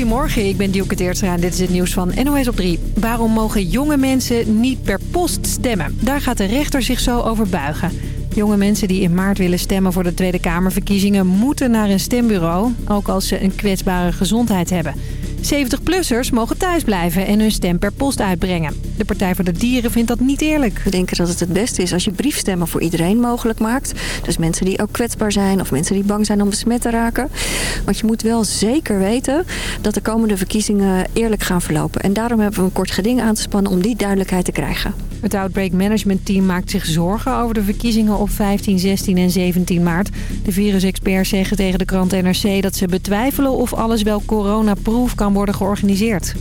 Goedemorgen, ik ben Dielke Teertstra en dit is het nieuws van NOS op 3. Waarom mogen jonge mensen niet per post stemmen? Daar gaat de rechter zich zo over buigen. Jonge mensen die in maart willen stemmen voor de Tweede Kamerverkiezingen... moeten naar een stembureau, ook als ze een kwetsbare gezondheid hebben. 70-plussers mogen thuisblijven en hun stem per post uitbrengen. De Partij voor de Dieren vindt dat niet eerlijk. We denken dat het het beste is als je briefstemmen voor iedereen mogelijk maakt. Dus mensen die ook kwetsbaar zijn of mensen die bang zijn om besmet te raken. Want je moet wel zeker weten dat de komende verkiezingen eerlijk gaan verlopen. En daarom hebben we een kort geding aan te spannen om die duidelijkheid te krijgen. Het Outbreak Management Team maakt zich zorgen over de verkiezingen op 15, 16 en 17 maart. De virusexperts zeggen tegen de krant NRC dat ze betwijfelen of alles wel coronaproof kan worden georganiseerd.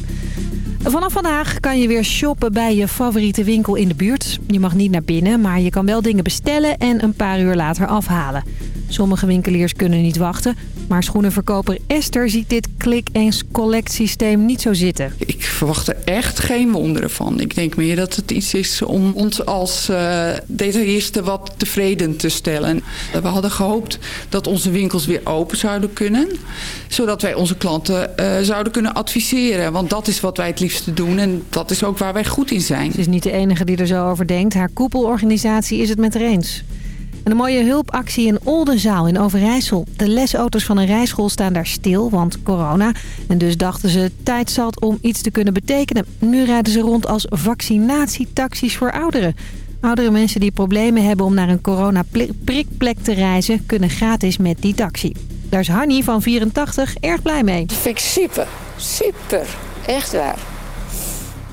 Vanaf vandaag kan je weer shoppen bij je favoriete winkel in de buurt. Je mag niet naar binnen, maar je kan wel dingen bestellen en een paar uur later afhalen. Sommige winkeliers kunnen niet wachten, maar schoenenverkoper Esther ziet dit click-and-collect systeem niet zo zitten. Ik verwacht er echt geen wonderen van. Ik denk meer dat het iets is om ons als uh, detailisten wat tevreden te stellen. We hadden gehoopt dat onze winkels weer open zouden kunnen. Zodat wij onze klanten uh, zouden kunnen adviseren. Want dat is wat wij het liefste doen en dat is ook waar wij goed in zijn. Ze is niet de enige die er zo over denkt. Haar koepelorganisatie is het met haar eens. Een mooie hulpactie in Oldenzaal in Overijssel. De lesauto's van een rijschool staan daar stil, want corona. En dus dachten ze tijd zat om iets te kunnen betekenen. Nu rijden ze rond als vaccinatietaxis voor ouderen. Oudere mensen die problemen hebben om naar een corona-prikplek te reizen... kunnen gratis met die taxi. Daar is Hanny van 84 erg blij mee. Dat super, super. Echt waar.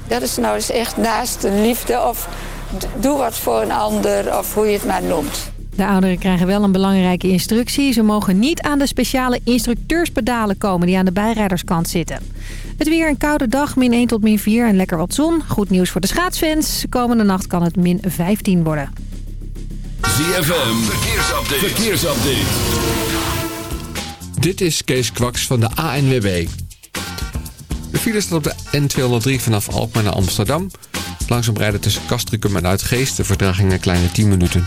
Dat is nou eens echt naast de liefde of doe wat voor een ander of hoe je het maar noemt. De ouderen krijgen wel een belangrijke instructie. Ze mogen niet aan de speciale instructeurspedalen komen die aan de bijrijderskant zitten. Het weer een koude dag, min 1 tot min 4 en lekker wat zon. Goed nieuws voor de schaatsfans. Komende nacht kan het min 15 worden. ZFM, verkeersupdate. verkeersupdate. Dit is Kees Kwaks van de ANWB. De file staat op de N203 vanaf Alkmaar naar Amsterdam. Langzaam rijden tussen Castricum en Uitgeest. De vertraging een kleine 10 minuten.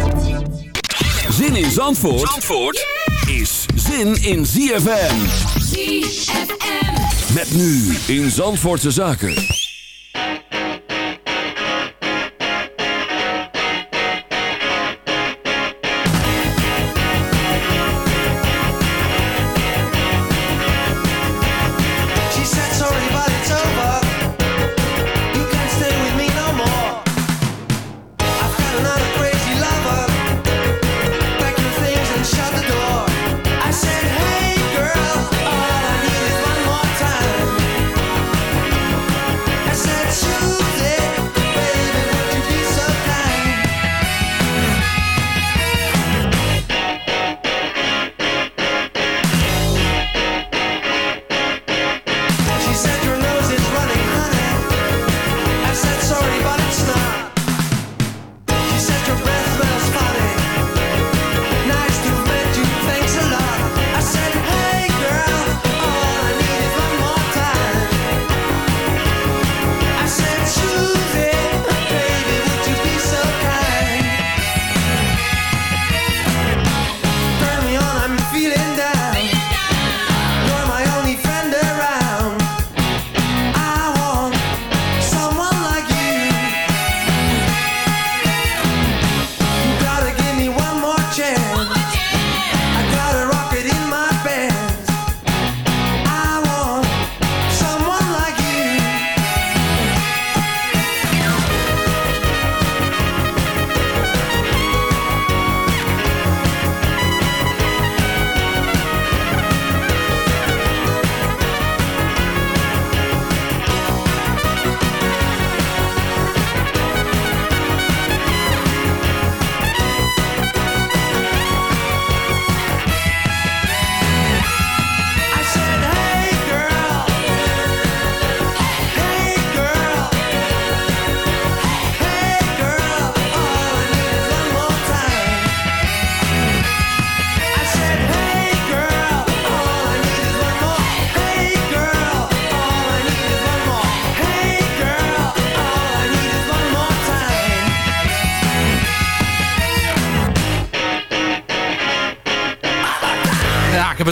Zin in Zandvoort, Zandvoort is zin in ZFM. ZFM. Met nu in Zandvoortse Zaken.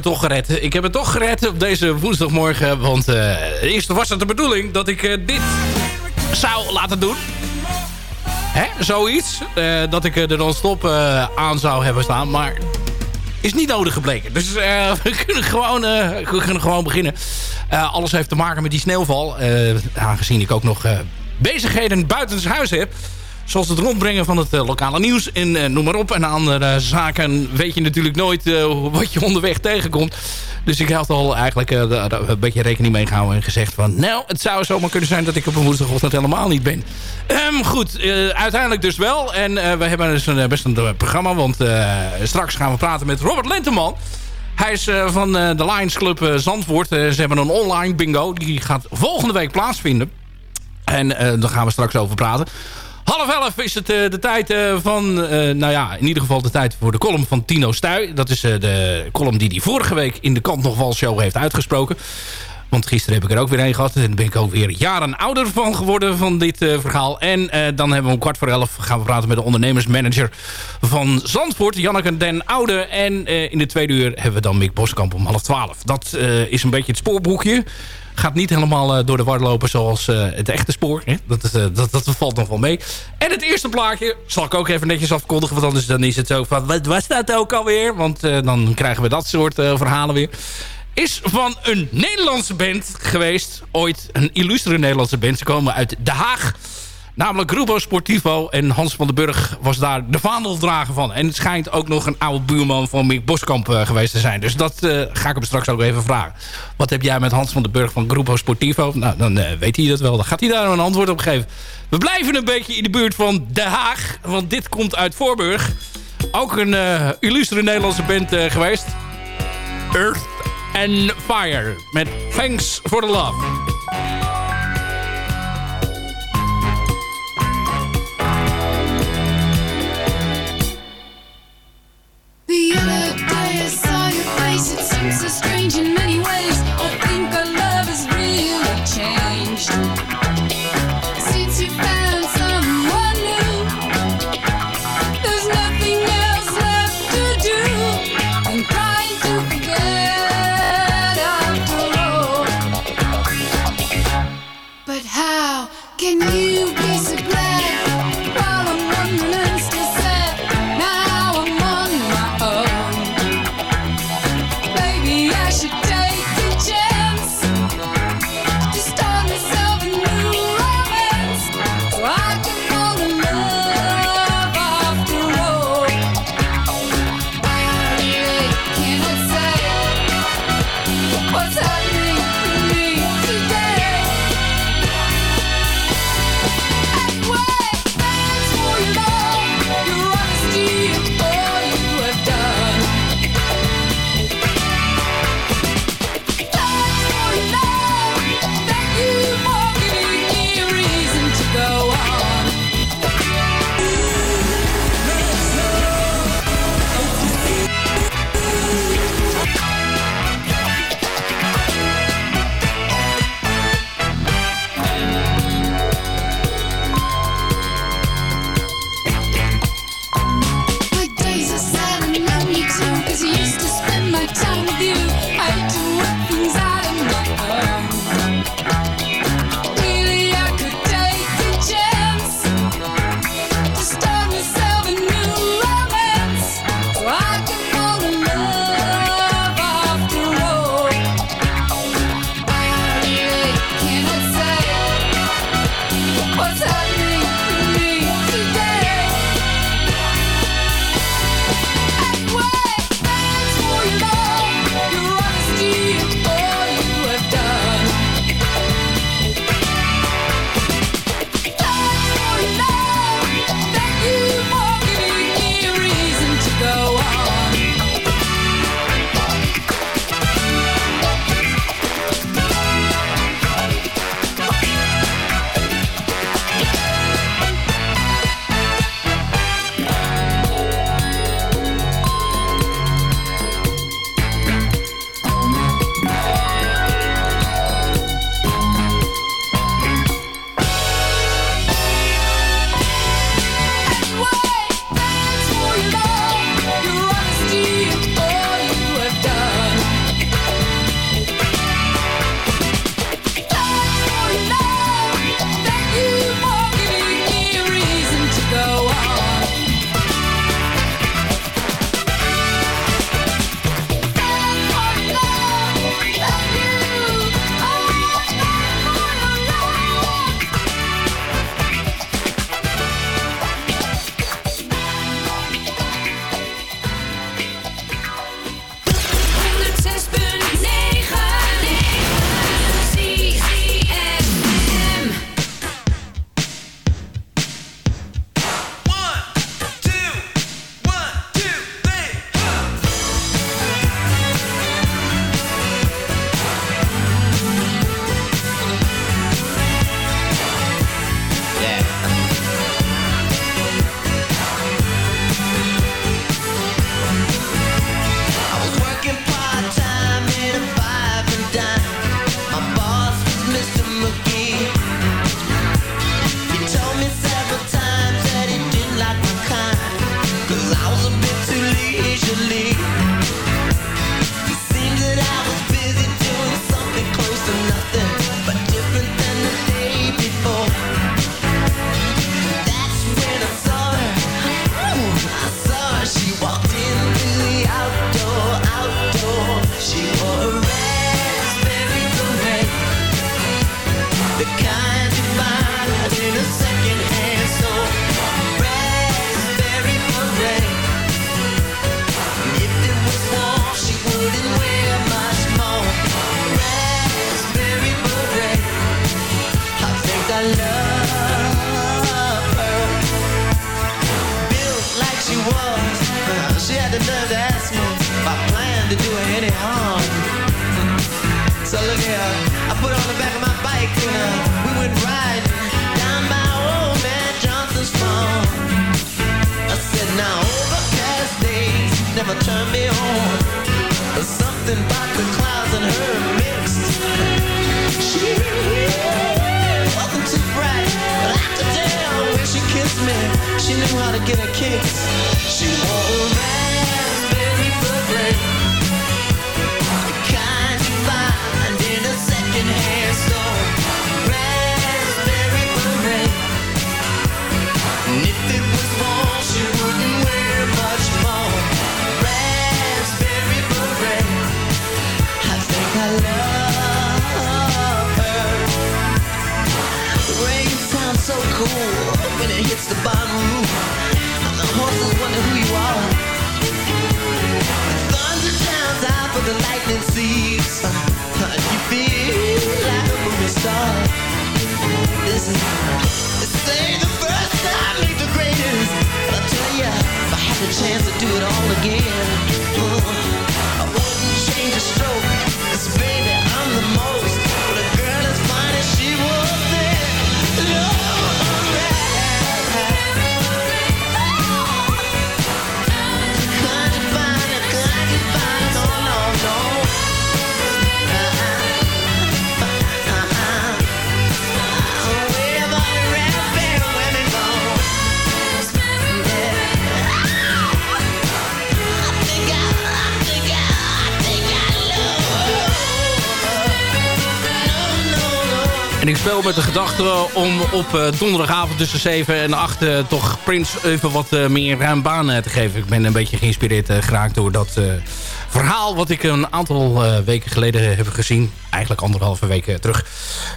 Toch gered. Ik heb het toch gered op deze woensdagmorgen. Want uh, eerst was het de bedoeling dat ik uh, dit zou laten doen. Hè, zoiets. Uh, dat ik er dan stop aan zou hebben staan. Maar is niet nodig gebleken. Dus we, kunnen gewoon, we kunnen gewoon beginnen. alles heeft te maken met die sneeuwval. aangezien ik ook nog bezigheden buiten huis heb... Zoals het rondbrengen van het uh, lokale nieuws en uh, noem maar op. En andere zaken weet je natuurlijk nooit uh, wat je onderweg tegenkomt. Dus ik had al eigenlijk een beetje rekening mee gehouden en gezegd van... Nou, het zou zomaar kunnen zijn dat ik op een woensdagochtend helemaal niet ben. Um, goed, uiteindelijk dus wel. En we hebben dus een, best een programma, want straks gaan we praten met Robert Lenteman. Hij is van de Lions Club Zandvoort. ze hebben een online bingo. Die gaat volgende week plaatsvinden. En daar gaan we straks over praten. Half elf is het uh, de tijd uh, van... Uh, nou ja, in ieder geval de tijd voor de column van Tino Stuy. Dat is de column die hij vorige week in de Kant nog wel show heeft uitgesproken. Want gisteren heb ik er ook weer een gehad. En daar ben ik ook weer jaren ouder van geworden van dit verhaal. En dan hebben we om kwart voor elf gaan we praten met de ondernemersmanager van Zandvoort. Janneke den Oude. En in de tweede uur hebben we dan Mick Boskamp om half twaalf. Dat is een beetje het spoorboekje gaat niet helemaal uh, door de war lopen zoals uh, het echte spoor. Hè? Dat, uh, dat, dat valt nog wel mee. En het eerste plaatje zal ik ook even netjes afkondigen. Want anders dan is het zo wat was dat ook alweer? Want dan krijgen we dat soort verhalen weer. Is van een Nederlandse band geweest. Ooit een illustere Nederlandse band. Ze komen uit Den Haag. Namelijk Grupo Sportivo. En Hans van den Burg was daar de vaandeldrager van. En het schijnt ook nog een oude buurman van Mick Boskamp uh, geweest te zijn. Dus dat uh, ga ik hem straks ook even vragen. Wat heb jij met Hans van den Burg van Grupo Sportivo? Nou, dan uh, weet hij dat wel. Dan gaat hij daar een antwoord op geven. We blijven een beetje in de buurt van Den Haag. Want dit komt uit Voorburg. Ook een illustere Nederlandse band geweest. Earth and Fire. Met Thanks for the Love. Saw your face, it seems so strange in something about the clouds and her mixed. She wasn't too bright, but could when she kissed me, she knew how to get a kiss. She wore a raspberry beret, the the lightning seeds. You feel like a movie star. They say the first time the greatest. Tell if I had the chance to do it all again, uh, I wouldn't change a stroke. 'Cause baby, I'm the most. Ik speel met de gedachte om op eh, donderdagavond tussen 7 en 8 eh, toch Prins even wat eh, meer ruim baan te geven. Ik ben een beetje geïnspireerd geraakt door dat verhaal wat ik een aantal weken geleden heb gezien. Eigenlijk anderhalve weken terug.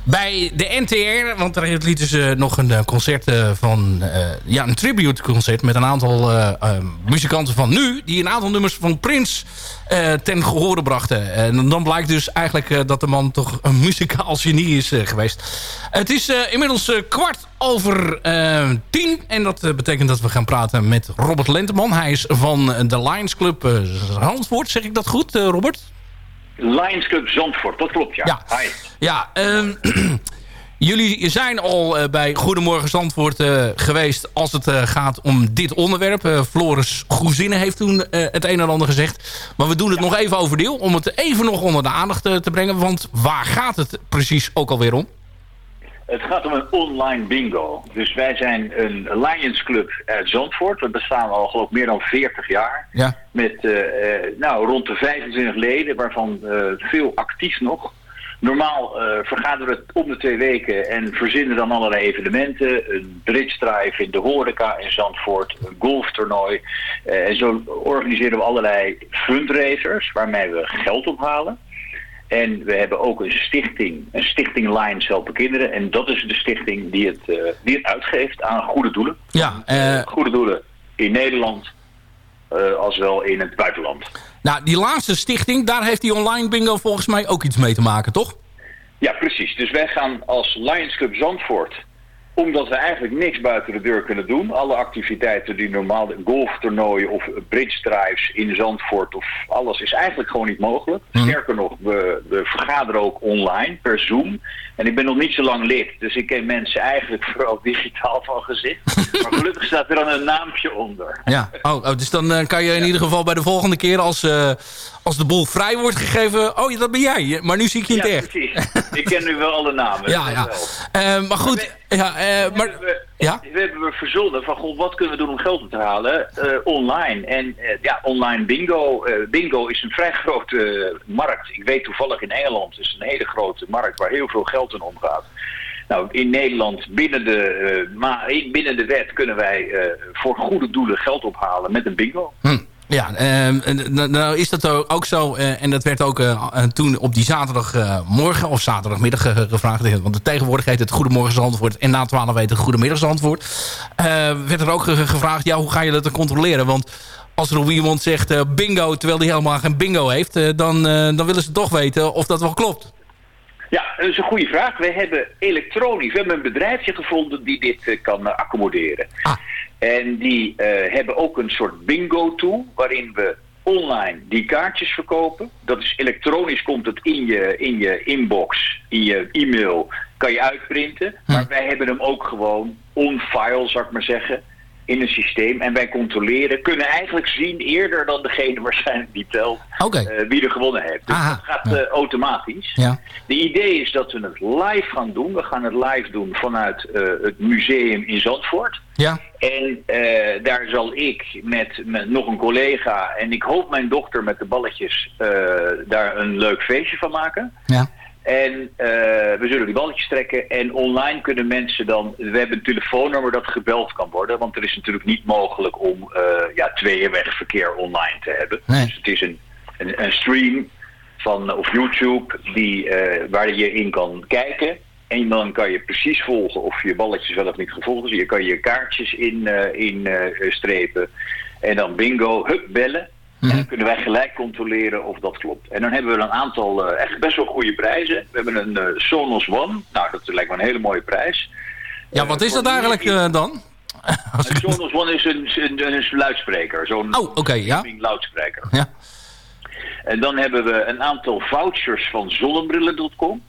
Bij de NTR, want daar lieten ze nog een eh, concert eh, van... eh, ja, een tribute concert met een aantal eh, eh, muzikanten van nu... die een aantal nummers van Prins eh, ten gehore brachten. En dan blijkt dus eigenlijk eh, dat de man toch een muzikaal genie is eh, geweest. Het is eh, inmiddels eh, kwart over eh, tien. En dat eh, betekent dat we gaan praten met Robert Lenteman. Hij is van eh, de Lions Club eh, Zandvoort. Zeg ik dat goed, eh, Robert? Lions Club Zandvoort, dat klopt ja. Ja. Hi. Ja, ehm, jullie zijn al eh, bij Goedemorgen Zandvoort eh, geweest als het eh, gaat om dit onderwerp. Floris Goezinnen heeft toen het een en ander gezegd. Maar we doen het nog even overdeel om het even nog onder de aandacht te brengen. Want waar gaat het precies ook alweer om? Het gaat om een online bingo. Dus wij zijn een Lions Club uit Zandvoort. We bestaan al geloof ik meer dan 40 jaar. Ja. Met eh, eh, nou, rond de 25 leden, waarvan eh, veel actief nog. Normaal vergaderen we om de twee weken en verzinnen dan allerlei evenementen. Een bridge drive in de horeca in Zandvoort, een golftoernooi. En zo organiseren we allerlei fundraisers waarmee we geld ophalen. En we hebben ook een stichting, een stichting Lions Helpen Kinderen. En dat is de stichting die het, eh, die het uitgeeft aan goede doelen. Ja, eh, Goede doelen in Nederland, eh, als wel in het buitenland. nou, die laatste stichting, daar heeft die online bingo volgens mij ook iets mee te maken, toch? Ja, precies. Dus wij gaan als Lions Club Zandvoort, omdat we eigenlijk niks buiten de deur kunnen doen. Alle activiteiten die normaal, golftoernooien of bridge drives in Zandvoort of alles is eigenlijk gewoon niet mogelijk. Sterker nog, we, we vergaderen ook online per Zoom. En ik ben nog niet zo lang lid, dus ik ken mensen eigenlijk vooral digitaal van gezicht. maar gelukkig staat er dan een naampje onder. Ja, oh, oh, dus dan eh, kan je in ieder geval bij de volgende keer als, eh, als de boel vrij wordt gegeven... Oh, ja, dat ben jij, maar nu zie ik je Ja, het echt. precies. Ik ken nu wel alle namen. Ja, ja. Eh, maar goed, ja, eh, maar... we, Ja? we hebben we verzonnen van god, wat kunnen we doen om geld op te halen eh, online. En eh, ja, online bingo. eh, bingo is een vrij grote markt. Ik weet toevallig in Engeland is een hele grote markt waar heel veel geld in omgaat. Nou, in Nederland, binnen de, eh, ma- binnen de wet, kunnen wij eh, voor goede doelen geld ophalen met een bingo. Hm. Ja, ehm, en, nou, nou is dat ook zo. eh, en dat werd ook eh, eh, toen op die zaterdagmorgen of zaterdagmiddag eh, gevraagd. Want de tegenwoordig heet het Goedemorgen Zandvoort. En na 12 heet het Goedemiddag. Eh, werd er ook ge- gevraagd, ja, hoe ga je dat dan controleren? Want als er iemand zegt eh, bingo, terwijl hij helemaal geen bingo heeft... eh, dan, eh, dan willen ze toch weten of dat wel klopt. Ja, dat is een goede vraag. We hebben elektronisch, we hebben een bedrijfje gevonden die dit eh, kan eh, accommoderen. En die eh, hebben ook een soort bingo-tool waarin we online die kaartjes verkopen. Dat is elektronisch, komt het in je, in je inbox, in je e-mail, kan je uitprinten. Maar wij hebben hem ook gewoon on-file, zou ik maar zeggen, in een systeem. En wij controleren, kunnen eigenlijk zien eerder dan degene waarschijnlijk die telt, eh, wie er gewonnen heeft. Dus Aha, dat gaat eh, automatisch. Ja. De idee is dat we het live gaan doen. We gaan het live doen vanuit eh, het museum in Zandvoort. Ja. En daar zal ik met, met nog een collega en ik hoop mijn dochter met de balletjes daar een leuk feestje van maken. Ja. En eh, we zullen die balletjes trekken en online kunnen mensen dan... We hebben een telefoonnummer dat gebeld kan worden. Want er is natuurlijk niet mogelijk om eh ja, tweeënwegverkeer online te hebben. Nee. Dus het is een, een, een stream van, op YouTube die, eh, waar je in kan kijken. En dan kan je precies volgen of je balletjes wel of niet gevolgd is. Je kan je kaartjes in, in strepen. En dan bingo, hup, bellen. En dan kunnen wij gelijk controleren of dat klopt. En dan hebben we een aantal eh, echt best wel goede prijzen. We hebben een eh, Sonos One. Nou, dat lijkt me een hele mooie prijs. Ja, wat is dat eigenlijk eh, dan? Een Sonos One is een, een, een luidspreker. Zo'n Oh, oké, ja. luidspreker. Ja. En dan hebben we een aantal vouchers van zonnebrillen.com.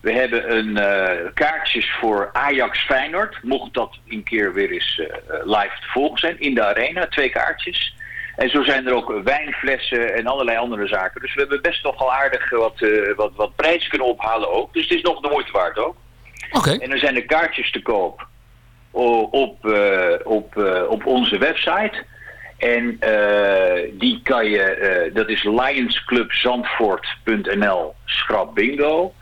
We hebben een eh, kaartjes voor Ajax Feyenoord. Mocht dat een keer weer eens eh, eh, live te volgen zijn in de arena. Twee kaartjes. En zo zijn er ook wijnflessen en allerlei andere zaken. Dus we hebben best nogal aardig wat, eh, wat, wat prijzen kunnen ophalen ook. Dus het is nog de moeite waard ook. Oké. En er zijn er kaartjes te koop op, eh, op, eh, op onze website. En eh, die kan je, eh, dat is lionsclubzandvoort.nl schrap bingo.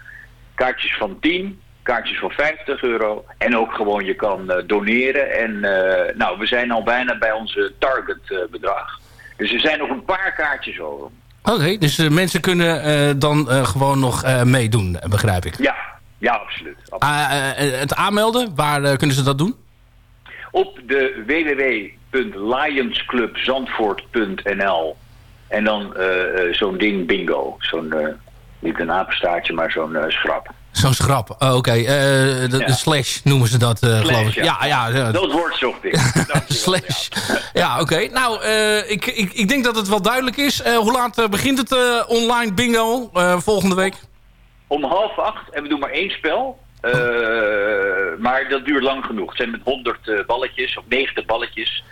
Kaartjes van 10, kaartjes van 50 euro. En ook gewoon je kan eh, doneren. En eh, nou, we zijn al bijna bij onze target eh, bedrag. Dus er zijn nog een paar kaartjes over. Oké, dus eh, mensen kunnen eh, dan eh, gewoon nog meedoen, begrijp ik. Ja, ja, absoluut. Ah, eh, eh, het aanmelden, waar kunnen ze dat doen? op de www.lionsclubzandvoort.nl en dan zo'n ding bingo. Zo'n, niet een apenstaartje, maar zo'n schrap. Zo'n schrap. Oh, Oké, eh, de, de slash noemen ze dat, eh, geloof ik. Ja, ja. ja. Dat woord zocht ik. slash. Ja, oké. Nou, eh, ik, ik, ik denk dat het wel duidelijk is. Eh, hoe laat eh, begint het eh, online bingo eh, volgende week? Om half acht, en we doen maar één spel. eh, maar dat duurt lang genoeg. Het zijn met 100 eh, balletjes, of 90 balletjes.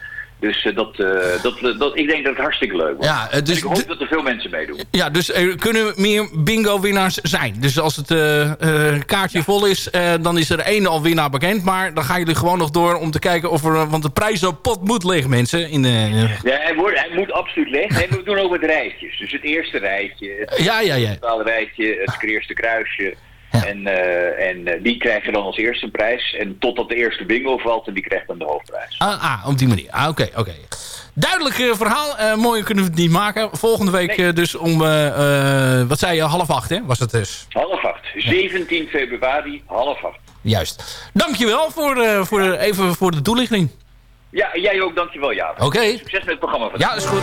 Dus eh, dat, eh, dat, dat, ik denk dat het hartstikke leuk wordt. Ja, eh, dus ik hoop dat er veel mensen meedoen. Ja, dus er kunnen meer bingo-winnaars zijn. Dus als het eh, eh, kaartje vol is, eh, dan is er één al winnaar bekend. Maar dan gaan jullie gewoon nog door om te kijken of er... Want de prijzenpot moet leeg, mensen. In de, Ja, hij, wordt, hij moet absoluut leeg. En we doen ook met rijtjes. Dus het eerste rijtje, het Ja, ja, ja. rijtje, het eerste kruisje. En, eh, en eh, die krijgen dan als eerste prijs. En totdat de eerste bingo valt, en die krijgt dan de hoofdprijs. Ah, ah, op die manier. Ah, Oké, oké. Duidelijk eh, verhaal. Eh mooier kunnen we het niet maken. Volgende week dus om... wat zei je? Half acht, hè? Was het dus? Half acht. 17 februari, half acht. Juist. Dankjewel voor, voor, even voor de toelichting. Ja, jij ook, dankjewel Jaap. Oké. Succes met het programma. Van Ja, is goed.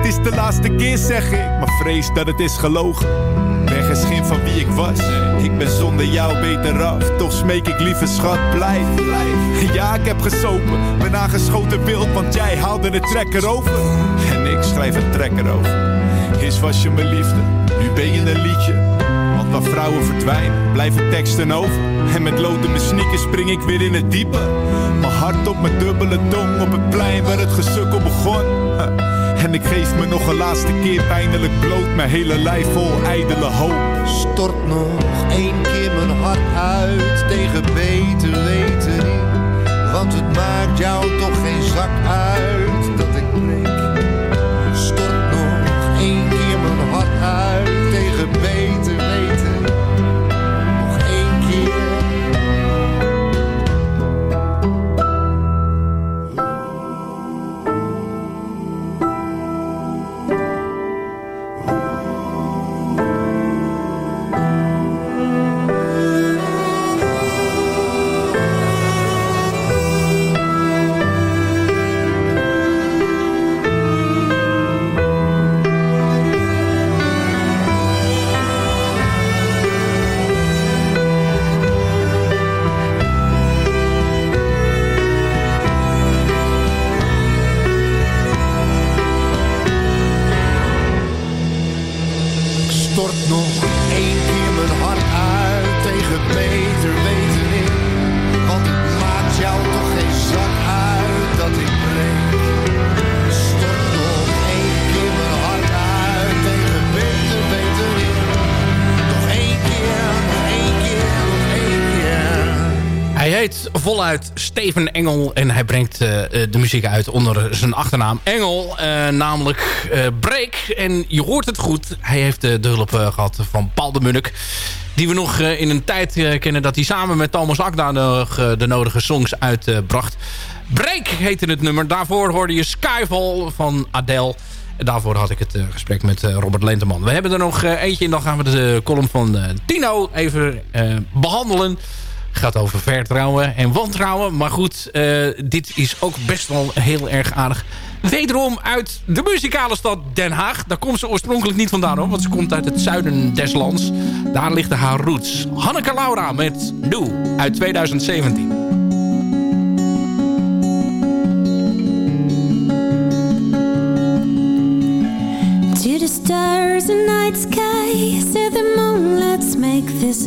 Het is de laatste keer, zeg ik, maar vrees dat het is gelogen. Ben geen schim van wie ik was. Ik ben zonder jou beter af. Toch smeek ik lieve schat, blijf. Ja, ik heb gesopen. Ben aangeschoten wild, want jij haalde de trekker over. En ik schrijf een trekker over. Eerst was je mijn liefde, nu ben je een liedje. Want waar vrouwen verdwijnen, blijven teksten over. En met lood in mijn sneakers spring ik weer in het diepe. Mijn hart op mijn dubbele tong op het plein waar het gesukkel begon. En ik geef me nog een laatste keer pijnlijk bloot. Mijn hele lijf vol ijdele hoop. Stort nog één keer mijn hart uit tegen beter weten. Want het maakt jou toch geen zak uit Steven Engel en hij brengt eh, eh, de muziek uit onder zijn achternaam Engel. eh, namelijk eh, Break. En je hoort het goed. Hij heeft de hulp eh, gehad van Paul de Munnik. Die we nog in een tijd kennen dat hij samen met Thomas Akda de nodige songs uitbracht. Break heette het nummer. Daarvoor hoorde je Skyfall van Adele. En daarvoor had ik het gesprek met Robert Lenteman. We hebben er nog eentje en dan gaan we de column van Tino even eh, behandelen gaat over vertrouwen en wantrouwen. Maar goed, eh, dit is ook best wel heel erg aardig. Wederom uit de muzikale stad Den Haag. Daar komt ze oorspronkelijk niet vandaan hoor. Want ze komt uit het zuiden des lands. Daar ligt haar roots. Hanneke Laura met Doe uit 2017. To the stars and sky, the moon, let's make this.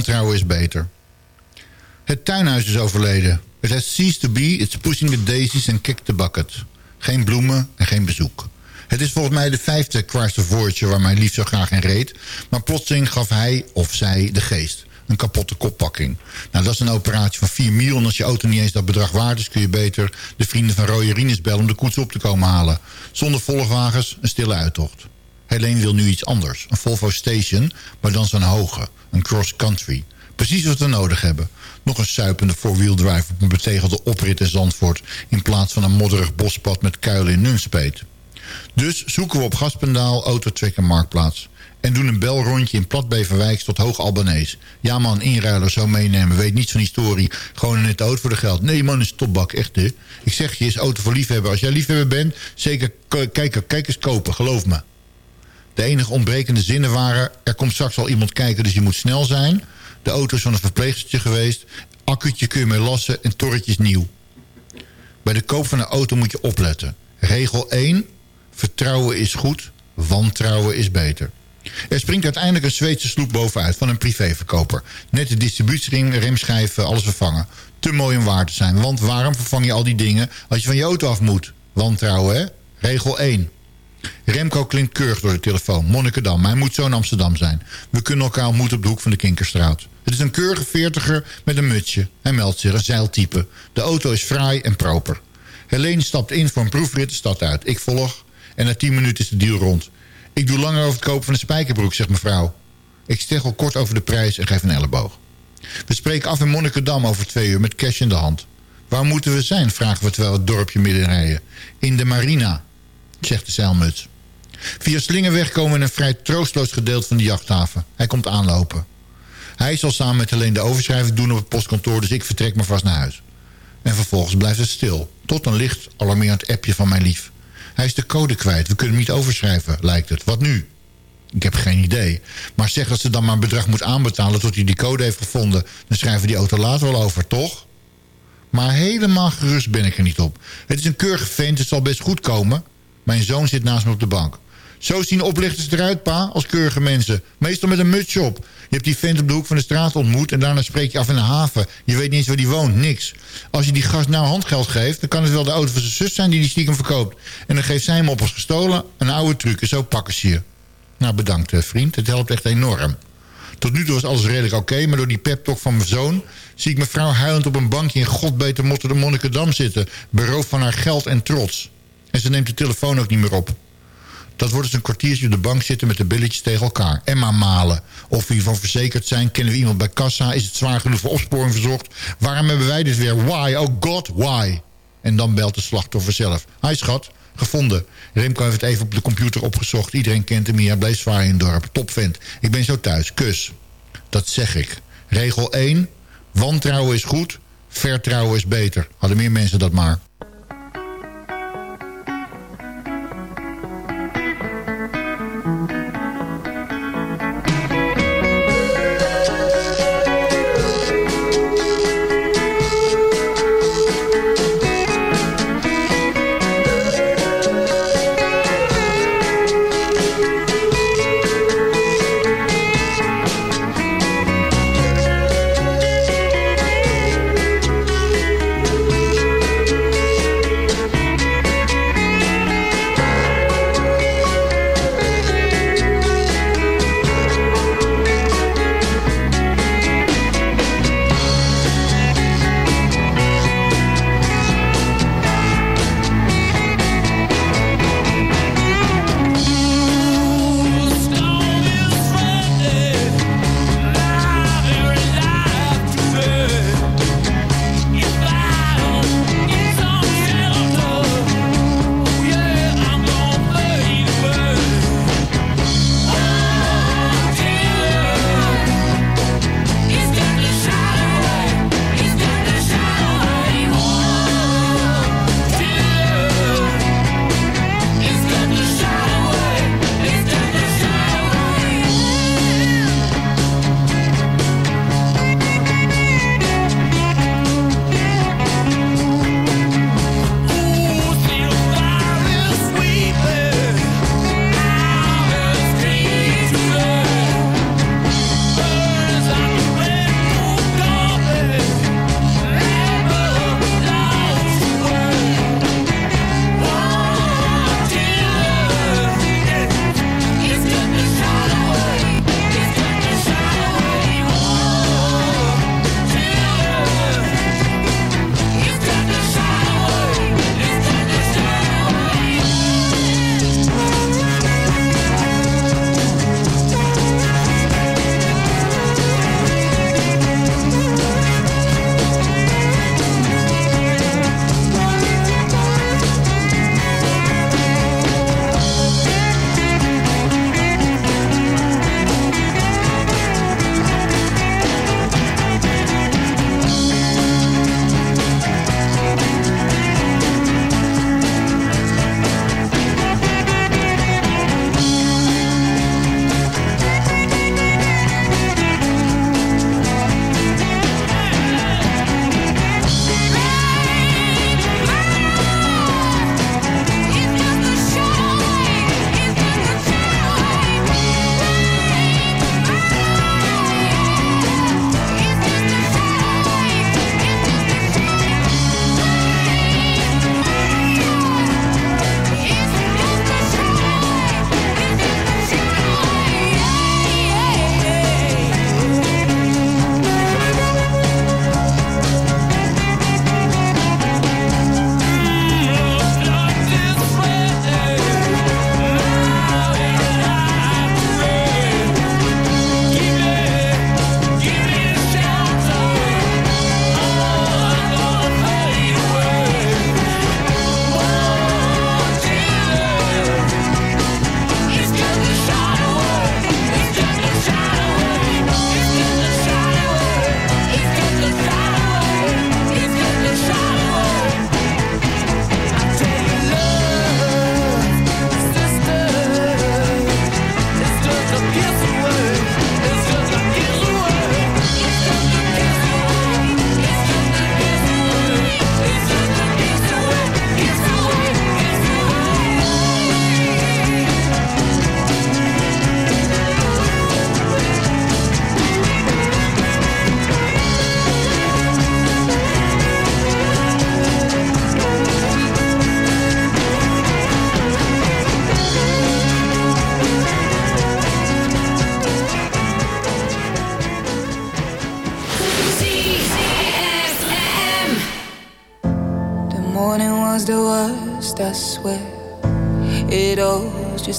wantrouwen is beter. Het tuinhuis is overleden. It has ceased to be, it's pushing the daisies and kick the bucket. Geen bloemen en geen bezoek. Het is volgens mij de vijfde Voyager waar mijn lief zo graag in reed. Maar plotseling gaf hij of zij de geest. Een kapotte koppakking. Nou, dat is een operatie van 4 mil. En als je auto niet eens dat bedrag waard is... kun je beter de vrienden van Roy Rines bellen om de koets op te komen halen. Zonder volgwagens, een stille uittocht. Helene wil nu iets anders. Een Volvo Station, maar dan zo'n hoge. Een cross-country. Precies wat we nodig hebben. Nog een suipende four-wheel drive op een betegelde oprit in Zandvoort... in plaats van een modderig bospad met kuilen in Nunspeet. Dus zoeken we op Gaspendaal, Autotrack en Marktplaats. En doen een belrondje in Platbeverwijk tot Hoog Albanees. Ja man, inruiler zo meenemen, weet niets van historie. Gewoon een nette auto voor de geld. Nee man, is topbak, echt hè. Ik zeg je, is auto voor liefhebber. Als jij liefhebber bent, zeker k- kijk, kijk eens kopen, geloof me. De enige ontbrekende zinnen waren... er komt straks al iemand kijken, dus je moet snel zijn. De auto is van een verpleegstertje geweest. Accu'tje kun je mee lassen en torretjes nieuw. Bij de koop van een auto moet je opletten. Regel 1. Vertrouwen is goed, wantrouwen is beter. Er springt uiteindelijk een Zweedse sloep bovenuit van een privéverkoper. Net de distributiering, remschijven, alles vervangen. Te mooi om waar te zijn, want waarom vervang je al die dingen als je van je auto af moet? Wantrouwen, hè? Regel 1. Remco klinkt keurig door de telefoon. Monnikendam, hij moet zo in Amsterdam zijn. We kunnen elkaar ontmoeten op de hoek van de Kinkerstraat. Het is een keurige veertiger met een mutsje. Hij meldt zich, een zeiltype. De auto is fraai en proper. Helene stapt in voor een proefrit de stad uit. Ik volg en na 10 minuten is de deal rond. Ik doe langer over het kopen van een spijkerbroek, zegt mevrouw. Ik steggel kort over de prijs en geef een elleboog. We spreken af in Monnikendam over twee uur met cash in de hand. Waar moeten we zijn, vragen we terwijl het dorpje midden rijden. In de marina, zegt de zeilmuts. Via Slingerweg komen we in een vrij troosteloos gedeelte van de jachthaven. Hij komt aanlopen. Hij zal samen met Helene de overschrijving doen op het postkantoor... dus ik vertrek maar vast naar huis. En vervolgens blijft het stil. Tot een licht alarmerend appje van mijn lief. Hij is de code kwijt. We kunnen hem niet overschrijven, lijkt het. Wat nu? Ik heb geen idee. Maar zeg dat ze dan maar een bedrag moet aanbetalen... tot hij die code heeft gevonden. Dan schrijven we die auto later wel over, toch? Maar helemaal gerust ben ik er niet op. Het is een keurige vent, het zal best goed komen. Mijn zoon zit naast me op de bank. Zo zien oplichters eruit, pa, als keurige mensen. Meestal met een mutsje op. Je hebt die vent op de hoek van de straat ontmoet... en daarna spreek je af in de haven. Je weet niet eens waar die woont, niks. Als je die gast nou handgeld geeft... dan kan het wel de auto van zijn zus zijn die die stiekem verkoopt. En dan geeft zij hem op als gestolen. Een oude truc, en zo pakken ze je. Nou, bedankt, eh, vriend. Het helpt echt enorm. Tot nu toe was alles redelijk oké... maar door die pep-talk van mijn zoon... zie ik mevrouw huilend op een bankje... in godbeter motten de Monnikendam zitten... beroofd van haar geld en trots. En ze neemt de telefoon ook niet meer op. Dat wordt dus een kwartiertje op de bank zitten met de billetjes tegen elkaar. En maar malen. Of we hiervan verzekerd zijn. Kennen we iemand bij kassa? Is het zwaar genoeg voor opsporing verzocht? Waarom hebben wij dit weer? Why? Oh god, why? En dan belt de slachtoffer zelf. Hi schat, gevonden. Remco heeft het even op de computer opgezocht. Iedereen kent hem hier. Hij bleef zwaar in het dorp. Topvent. Ik ben zo thuis. Kus. Dat zeg ik. Regel 1. Wantrouwen is goed. Vertrouwen is beter. Hadden meer mensen dat maar.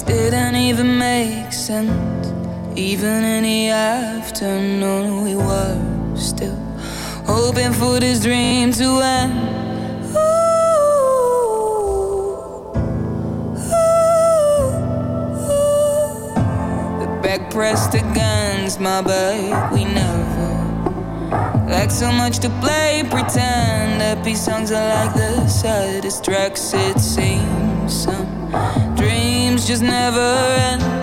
Didn't even make sense. Even in the afternoon, we were still hoping for this dream to end. The back pressed against my back, we never like so much to play pretend. Happy songs are like the saddest tracks, it seems just never ends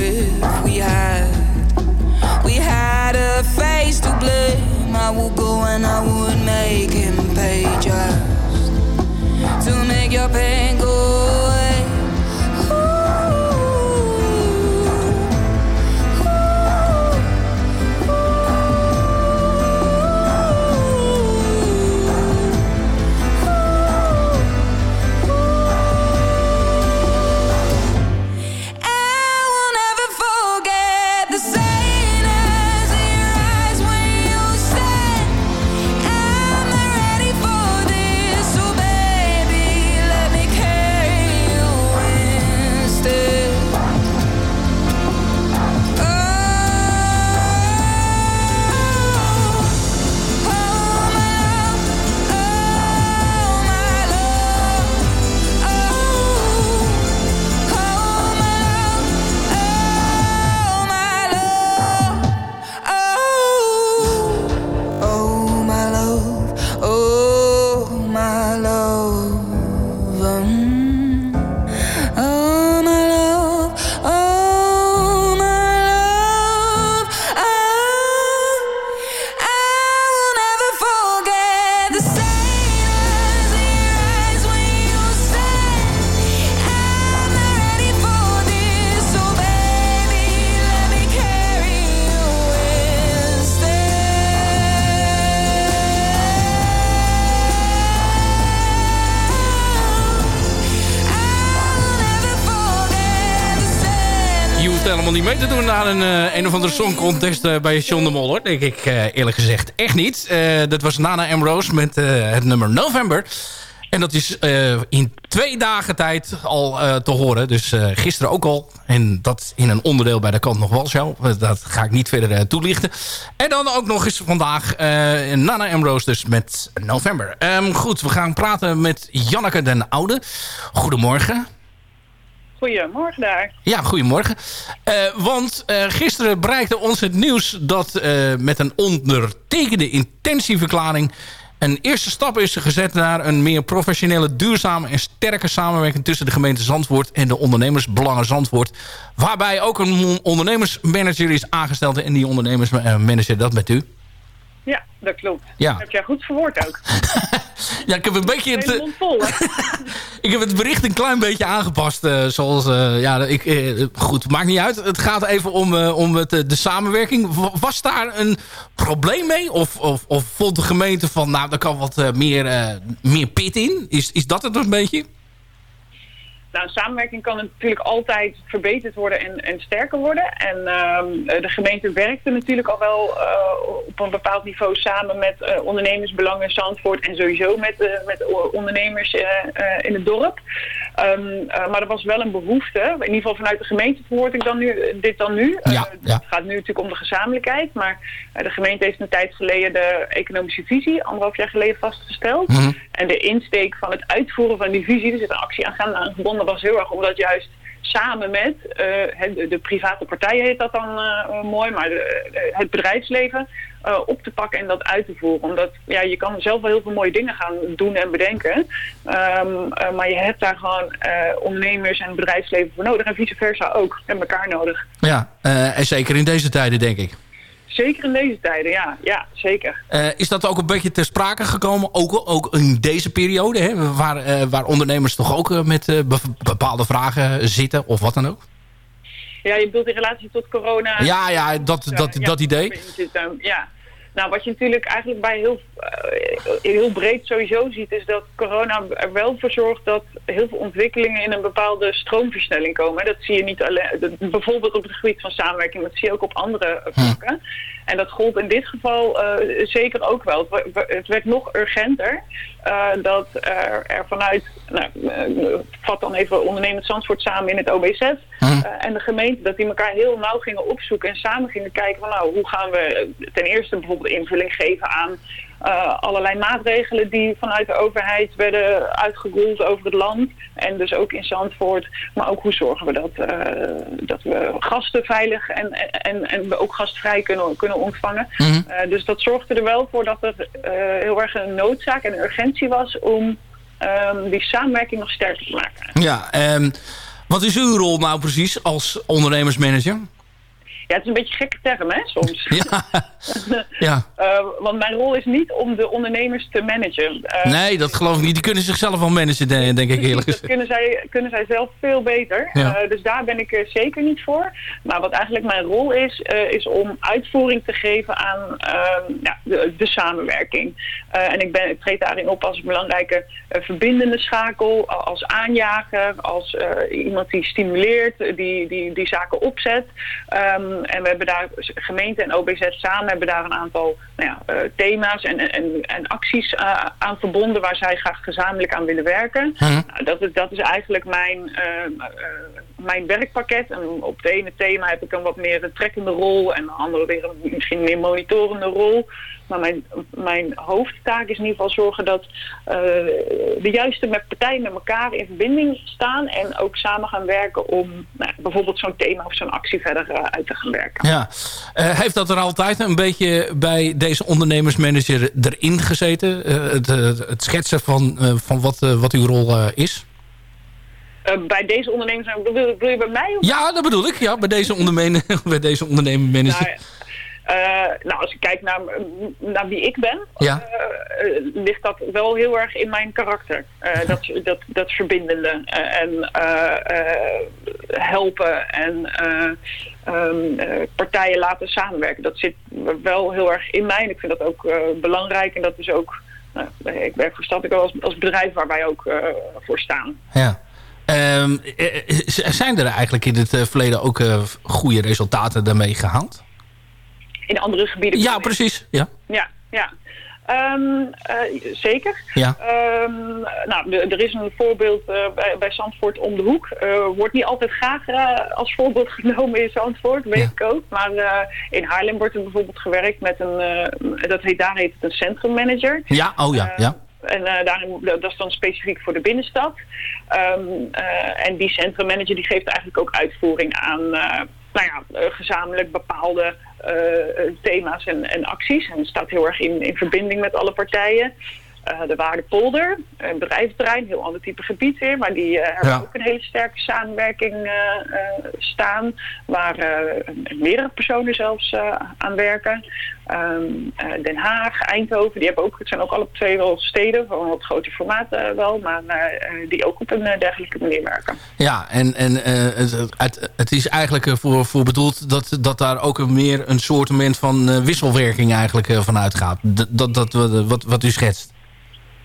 with een, eh, een of andere songcontest eh, bij John de Mol, hoor. Denk ik eh, eerlijk gezegd echt niet. Dat was Nana Ambrose met eh, het nummer November. En dat is in twee dagen tijd al te horen. Dus gisteren ook al. En dat in een onderdeel bij de kant nog wel zo. Dat ga ik niet verder toelichten. En dan ook nog eens vandaag Nana Ambrose dus met November. Ehm, goed, we gaan praten met Janneke den Oude. Goedemorgen. Goedemorgen daar. Ja, goedemorgen. Eh, want eh, gisteren bereikte ons het nieuws dat eh, met een ondertekende intentieverklaring een eerste stap is gezet naar een meer professionele, duurzame en sterke samenwerking tussen de gemeente Zandvoort en de ondernemersbelangen Zandvoort. Waarbij ook een ondernemersmanager is aangesteld en die ondernemersmanager, dat met u. Ja, dat klopt. Ja. Dat heb jij goed verwoord ook. Ja, ik heb een beetje het, Hele mond vol, hè? Ik heb het bericht een klein beetje aangepast. eh, zoals, eh, ja, ik, eh, goed, maakt niet uit. Het gaat even om, om het, de samenwerking. Was daar een probleem mee? Of, of, of vond de gemeente van, nou, daar kan wat meer, meer pit in? Is, is dat het een beetje? Nou, samenwerking kan natuurlijk altijd verbeterd worden en, en sterker worden. En ehm, de gemeente werkte natuurlijk al wel eh, op een bepaald niveau samen met eh, ondernemersbelangen Zandvoort en sowieso met, eh, met ondernemers in het dorp. Ehm, eh, maar er was wel een behoefte, in ieder geval vanuit de gemeente verwoord ik dan nu, dit dan nu. Ja, Het gaat nu natuurlijk om de gezamenlijkheid, maar de gemeente heeft een tijd geleden de economische visie, anderhalf jaar geleden vastgesteld. En de insteek van het uitvoeren van die visie, er zit een actieagenda aan gebonden, was heel erg om dat juist samen met eh, de, de private partijen heet dat dan eh, eh, mooi, maar het bedrijfsleven op te pakken en dat uit te voeren. Omdat ja, je kan zelf wel heel veel mooie dingen gaan doen en bedenken. Ehm, eh, maar je hebt daar gewoon ondernemers en bedrijfsleven voor nodig. En vice versa ook. En elkaar nodig. Ja, en zeker in deze tijden, denk ik. Zeker in deze tijden, ja. Ja, zeker. Eh, is dat ook een beetje ter sprake gekomen, ook, ook in deze periode, hè, waar, eh, waar ondernemers toch ook eh, met be- bepaalde vragen zitten of wat dan ook? Ja, je bedoelt in relatie tot corona. Ja, ja, dat, dat, dat idee. Ja. Nou, wat je natuurlijk eigenlijk bij heel, eh, heel breed sowieso ziet, is dat corona er wel voor zorgt dat heel veel ontwikkelingen in een bepaalde stroomversnelling komen. Dat zie je niet alleen, bijvoorbeeld op het gebied van samenwerking, maar dat zie je ook op andere eh, vlakken. En dat gold in dit geval eh, zeker ook wel. Het, het werd nog urgenter dat er, er vanuit, nou, eh, vat dan even ondernemend Zandvoort samen in het OBZ eh, en de gemeente, dat die elkaar heel nauw gingen opzoeken en samen gingen kijken van nou, hoe gaan we eh, ten eerste bijvoorbeeld invulling geven aan eh, allerlei maatregelen die vanuit de overheid werden uitgerold over het land. En dus ook in Zandvoort. Maar ook hoe zorgen we dat, eh, dat we gasten veilig en, en, en we ook gastvrij kunnen, kunnen ontvangen. Eh, dus dat zorgde er wel voor dat er heel erg een noodzaak en een urgentie was om ehm, die samenwerking nog sterker te maken. Ja, ehm, wat is uw rol nou precies als ondernemersmanager? Ja, het is een beetje een gekke term, hè, soms. Ja. Eh, want mijn rol is niet om de ondernemers te managen. Eh, Nee, dat geloof ik niet. Die kunnen zichzelf wel managen, de- denk ik eerlijk Dat gezegd. kunnen zij, kunnen zij zelf veel beter. Ja. Eh, dus daar ben ik er zeker niet voor. Maar wat eigenlijk mijn rol is, is om uitvoering te geven aan ehm, ja, de, de samenwerking. En ik, ben, ik treed daarin op als een belangrijke verbindende schakel, als aanjager, als iemand die stimuleert, die, die, die zaken opzet. Ehm, en we hebben daar, gemeente en OBZ samen hebben daar een aantal nou ja, eh, thema's en, en, en acties eh, aan verbonden waar zij graag gezamenlijk aan willen werken. Nou, dat, is, dat is eigenlijk mijn, eh, mijn werkpakket. En op het ene thema heb ik een wat meer trekkende rol en de andere weer een misschien meer monitorende rol. Maar mijn, mijn hoofdtaak is in ieder geval zorgen dat eh, de juiste partijen met elkaar in verbinding staan en ook samen gaan werken om nou, bijvoorbeeld zo'n thema of zo'n actie verder eh, uit te gaan werken. Ja. Eh, heeft dat er altijd een beetje bij deze ondernemersmanager erin gezeten? Het, het, het schetsen van, van wat, wat uw rol is? Eh, bij deze ondernemers, bedoel, bedoel je bij mij? Of? Ja, dat bedoel ik. Ja, bij deze, ondernemer, bij deze ondernemersmanager. Nou, eh, nou, als ik kijk naar, naar wie ik ben, Ja. eh, ligt dat wel heel erg in mijn karakter. Dat, dat, dat verbindende en helpen en eh, ehm, eh, partijen laten samenwerken. Dat zit wel heel erg in mij en ik vind dat ook belangrijk. En dat is ook, nou, ik werk voor Stad, ik als, als bedrijf waar wij ook voor staan. Ja. Eh, zijn er eigenlijk in het eh, verleden ook eh, goede resultaten daarmee gehaald? In andere gebieden. Ja, precies. Ja. Ja, ja. Ehm, eh, zeker. Ja. Ehm, nou, er is een voorbeeld bij, bij Zandvoort om de hoek. Eh, wordt niet altijd graag als voorbeeld genomen in Zandvoort, weet ik ook. Maar in Haarlem wordt er bijvoorbeeld gewerkt met een, dat heet, daar heet het een centrummanager. Ja, oh ja. ja. En eh, dat is dan specifiek voor de binnenstad. Ehm, eh, en die centrummanager die geeft eigenlijk ook uitvoering aan eh, nou ja, gezamenlijk bepaalde thema's en, en acties. En staat heel erg in, in verbinding met alle partijen. Eh, de Waardepolder, een bedrijventerrein, heel ander type gebied weer. Maar die eh, hebben Ja. ook een hele sterke samenwerking eh, staan. Waar meerdere personen zelfs aan werken. Eh, Den Haag, Eindhoven, die hebben ook, het zijn ook alle twee wel steden, van wat groter formaat wel, maar die ook op een dergelijke manier werken. Ja, en, en het, het, is eigenlijk voor, voor bedoeld dat, dat daar ook een meer een soortement van wisselwerking eigenlijk van uitgaat. Dat, dat, wat, wat u schetst.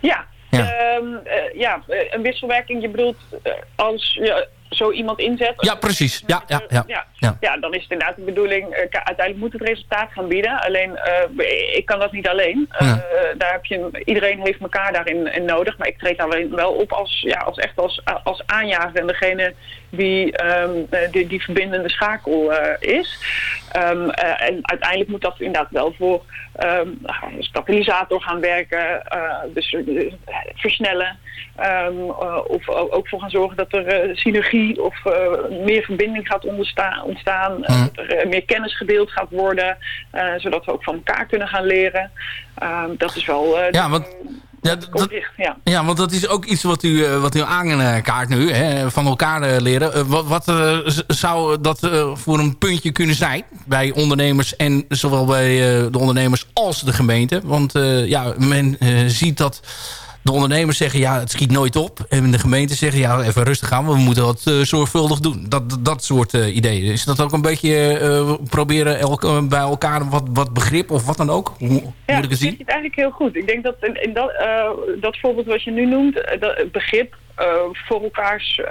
Ja, Ja. Ehm, eh, ja eh, een wisselwerking, je bedoelt eh, als je zo iemand inzet. Ja, precies. Ja, ja, ja. Ja. Ja. Ja, dan is het inderdaad de bedoeling, eh, uiteindelijk moet het resultaat gaan bieden. Alleen, eh, ik kan dat niet alleen. Eh, daar heb je, iedereen heeft elkaar daarin in nodig. Maar ik treed daar wel- op als, ja, als echt als, als aanjager en degene die, ehm, eh, die, die verbindende schakel is. Ehm, eh, en uiteindelijk moet dat inderdaad wel voor als katalysator gaan werken. dus versnellen. Ehm, eh, of ook voor gaan zorgen dat er eh, synergie of eh, meer verbinding gaat ontstaan. Mhm. dat er meer kennis gedeeld gaat worden, zodat we ook van elkaar kunnen gaan leren. Ehm, dat is wel Ja, want... Ja, dat, ja. ja, want dat is ook iets wat u, wat u aankaart nu, hè, van elkaar leren. Wat zou dat voor een puntje kunnen zijn bij ondernemers en zowel bij de ondernemers als de gemeente? Want ja, men ziet dat de ondernemers zeggen, ja, het schiet nooit op. En de gemeente zeggen, ja, even rustig aan, we moeten dat eh, zorgvuldig doen. Dat, dat, dat soort eh, ideeën. Is dat ook een beetje eh, proberen elk- bij elkaar wat, wat begrip of wat dan ook? Hoe Ja, moet ik het zien? je het eigenlijk heel goed. Ik denk dat in, in dat, dat voorbeeld wat je nu noemt, dat begrip voor elkaars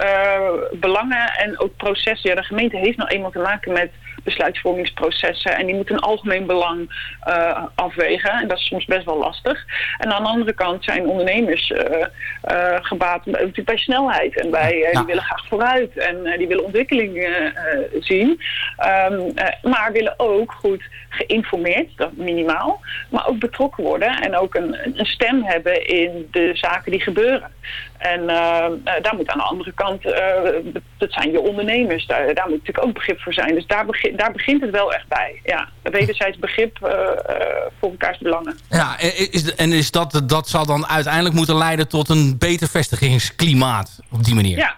belangen en ook processen. Ja, de gemeente heeft nou eenmaal te maken met besluitvormingsprocessen en die moeten een algemeen belang eh, afwegen. En dat is soms best wel lastig. En aan de andere kant zijn ondernemers eh, eh, gebaat bij, natuurlijk bij snelheid en bij, Ja. die willen graag vooruit en die willen ontwikkeling zien. Ehm, eh, maar willen ook goed geïnformeerd, dat minimaal, maar ook betrokken worden en ook een, een stem hebben in de zaken die gebeuren. En eh, eh, daar moet aan de andere kant, eh, dat zijn je ondernemers, daar, daar moet natuurlijk ook begrip voor zijn. Dus daar, begin, daar begint het wel echt bij. Ja, wederzijds begrip voor elkaars belangen. Ja, en is, en is dat, dat zal dan uiteindelijk moeten leiden tot een beter vestigingsklimaat op die manier? Ja,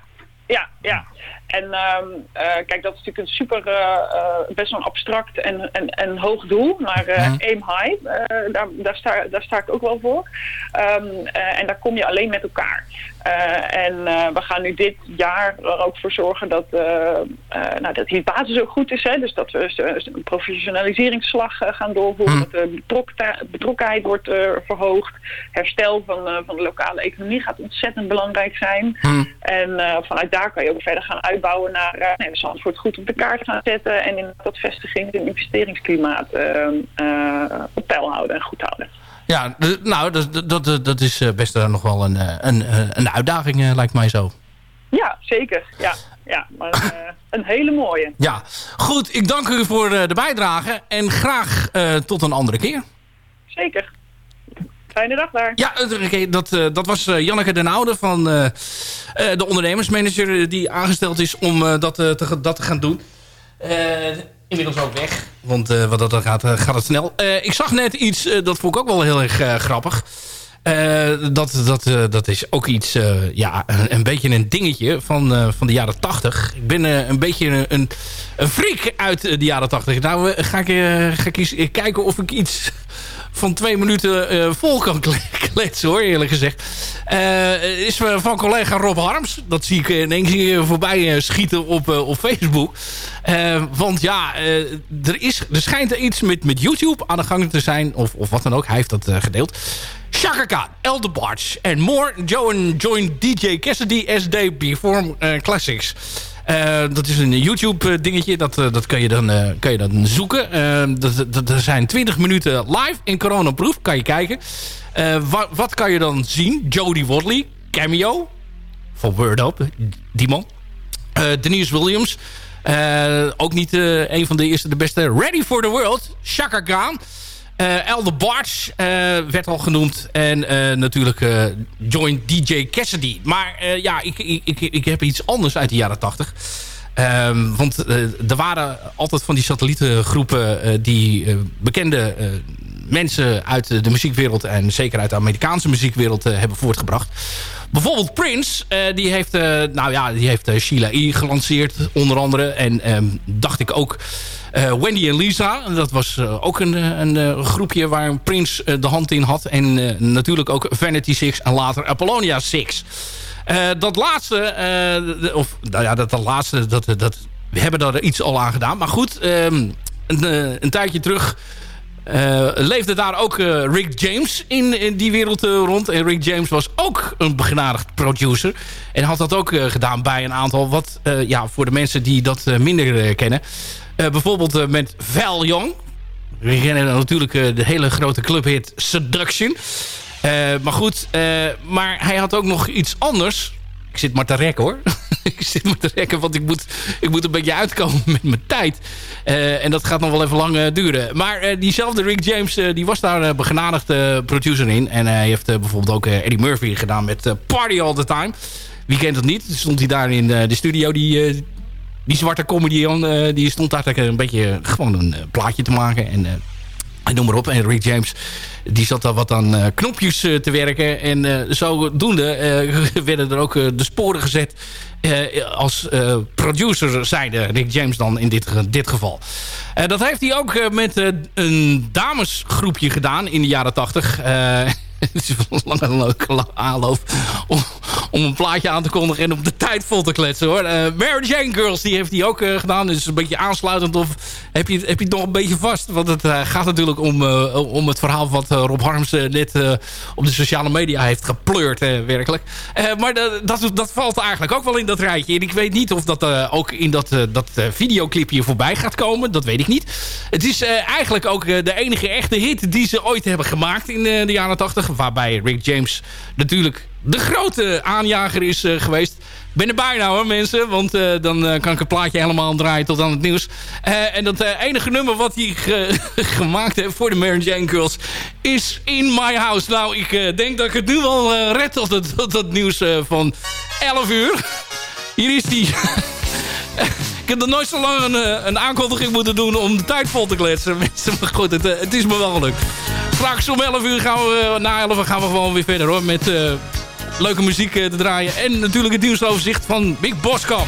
ja, ja. En ehm, eh, kijk, dat is natuurlijk een super, eh, eh, best wel een abstract en, en, en hoog doel. Maar aim high, daar, daar, sta, daar sta ik ook wel voor. Ehm, eh, en daar kom je alleen met elkaar. Eh, en eh, we gaan nu dit jaar er ook voor zorgen dat, eh, nou, dat die basis ook goed is. Hè? Dus dat we een professionaliseringsslag gaan doorvoeren. Dat de betrokkenheid, wordt verhoogd. Herstel van, van de lokale economie gaat ontzettend belangrijk zijn. En eh, vanuit daar kan je ook verder gaan uitbouwen naar nee, Zandvoort goed op de kaart gaan zetten. En in dat vestigings- en investeringsklimaat op peil houden en goed houden. Ja, nou, dat, dat, dat is eh, best eh, nog wel een, eh, een, een uitdaging, lijkt mij zo. Ja, zeker. Ja, ja maar een hele mooie. Ja, goed. Ik dank u voor de bijdrage en graag tot een andere keer. Zeker. Fijne dag daar. Ja, dat, dat was Janneke den Oude van de ondernemersmanager die aangesteld is om dat, te, dat te gaan doen. Inmiddels ook weg, want eh, wat dat gaat, eh, gaat het snel. Eh, ik zag net iets, dat vond ik ook wel heel erg grappig. Dat, dat, dat is ook iets, ja, een, een beetje een dingetje van, van de jaren tachtig. Ik ben een beetje een, een, een freak uit de jaren tachtig. Nou ga, ik, ga ik kijken of ik iets van twee minuten eh, vol kan kle- kletsen hoor, eerlijk gezegd. Eh, is eh, van collega Rob Harms. Dat zie ik ineens hier voorbij eh, schieten op, op Facebook. Want ja, er, is, er schijnt er iets met, met YouTube aan de gang te zijn. Of, of wat dan ook. Hij heeft dat gedeeld. Chaka Khan, Elder Barge en more. Joe and join DJ Cassidy perform eh, classics. Eh, dat is een YouTube dingetje. Dat, eh, dat kan, je dan, eh, kan je dan zoeken. Eh, dat, dat, er zijn 20 minuten live in coronaproof. Kan je kijken. Eh, wa- wat kan je dan zien? Jodie Wadley, cameo. Van Word Up, die man. Eh, Denise Williams. Eh, ook niet eh, een van de eerste, de beste. Ready for the World. Chaka Khan. Eh Elder Barge eh, werd al genoemd. En eh, natuurlijk eh Join DJ Cassidy. Maar ja, ik, ik, ik, heb iets anders uit de jaren 80. Ehm, want er waren altijd van die satellietengroepen... die bekende mensen uit de muziekwereld... en zeker uit de Amerikaanse muziekwereld hebben voortgebracht. Bijvoorbeeld Prince, die heeft, nou ja, die heeft Sheila E. gelanceerd, onder andere. En ehm, dacht ik ook Wendy en Lisa. Dat was eh, ook een, eh, een eh, groepje waar Prince eh, de hand in had. En eh, natuurlijk ook Vanity Six en later Apollonia Six. Eh, dat laatste, eh, of nou ja, dat, dat laatste, dat, dat, we hebben daar iets al aan gedaan. Maar goed, ehm, een, eh, een tijdje terug eh, leefde daar ook eh, Rick James in, in die wereld eh, rond. En Rick James was ook een begenadigd producer. En had dat ook eh, gedaan bij een aantal wat... eh, ja, voor de mensen die dat eh, minder eh, kennen. Eh, bijvoorbeeld eh, met Val Young. We kennen natuurlijk eh, de hele grote clubhit Seduction. Maar goed, maar hij had ook nog iets anders. Ik zit maar te rekken hoor. ik zit me te rekken, want ik moet, ik moet een beetje uitkomen met mijn tijd. En dat gaat nog wel even lang duren. Maar diezelfde Rick James, die was daar begenadigd eh, producer in. En hij heeft bijvoorbeeld ook Eddie Murphy gedaan met Party All The Time. Wie kent het niet? Stond hij daar in de studio, die, die zwarte comedian. eh, die stond daar een beetje gewoon een eh, plaatje te maken. En... eh, en noem maar op. En Rick James die zat daar wat aan eh, knopjes eh, te werken. En eh, zodoende eh, werden er ook eh, de sporen gezet... eh, als eh, producer zijde Rick James dan in dit, dit geval. Eh, dat heeft hij ook eh, met eh, een damesgroepje gedaan in de jaren tachtig. Het is wel lang een leuke aanloop om, om een plaatje aan te kondigen en op de tijd vol te kletsen hoor. Eh, Mary Jane Girls, die heeft hij ook eh, gedaan. Dus een beetje aansluitend of heb je, heb je het nog een beetje vast? Want het eh, gaat natuurlijk om, om het verhaal wat Rob Harms net op de sociale media heeft gepleurd werkelijk. Maar dat, dat, valt eigenlijk ook wel in dat rijtje. En ik weet niet of dat ook in dat, dat videoclipje voorbij gaat komen. Dat weet ik niet. Het is eigenlijk ook de enige echte hit die ze ooit hebben gemaakt in de jaren 80. Waarbij Rick James natuurlijk de grote aanjager is eh, geweest. Ik ben er bijna hoor mensen, want eh, dan eh, kan ik het plaatje helemaal draaien tot aan het nieuws. En dat enige nummer wat hij ge- gemaakt heeft voor de Mary Jane Girls is In My House. Nou, ik denk dat ik het nu eh, red tot het, het nieuws van 11 uur. Hier is die. Ik heb nog nooit zo lang een, eh, een aankondiging moeten doen om de tijd vol te kletsen. Maar goed, het, eh, het is me wel gelukt. Straks om 11 uur gaan we, eh, na 11 uur gaan we gewoon weer verder hoor. Met leuke muziek te draaien. En natuurlijk het nieuwsoverzicht van Big Boskamp.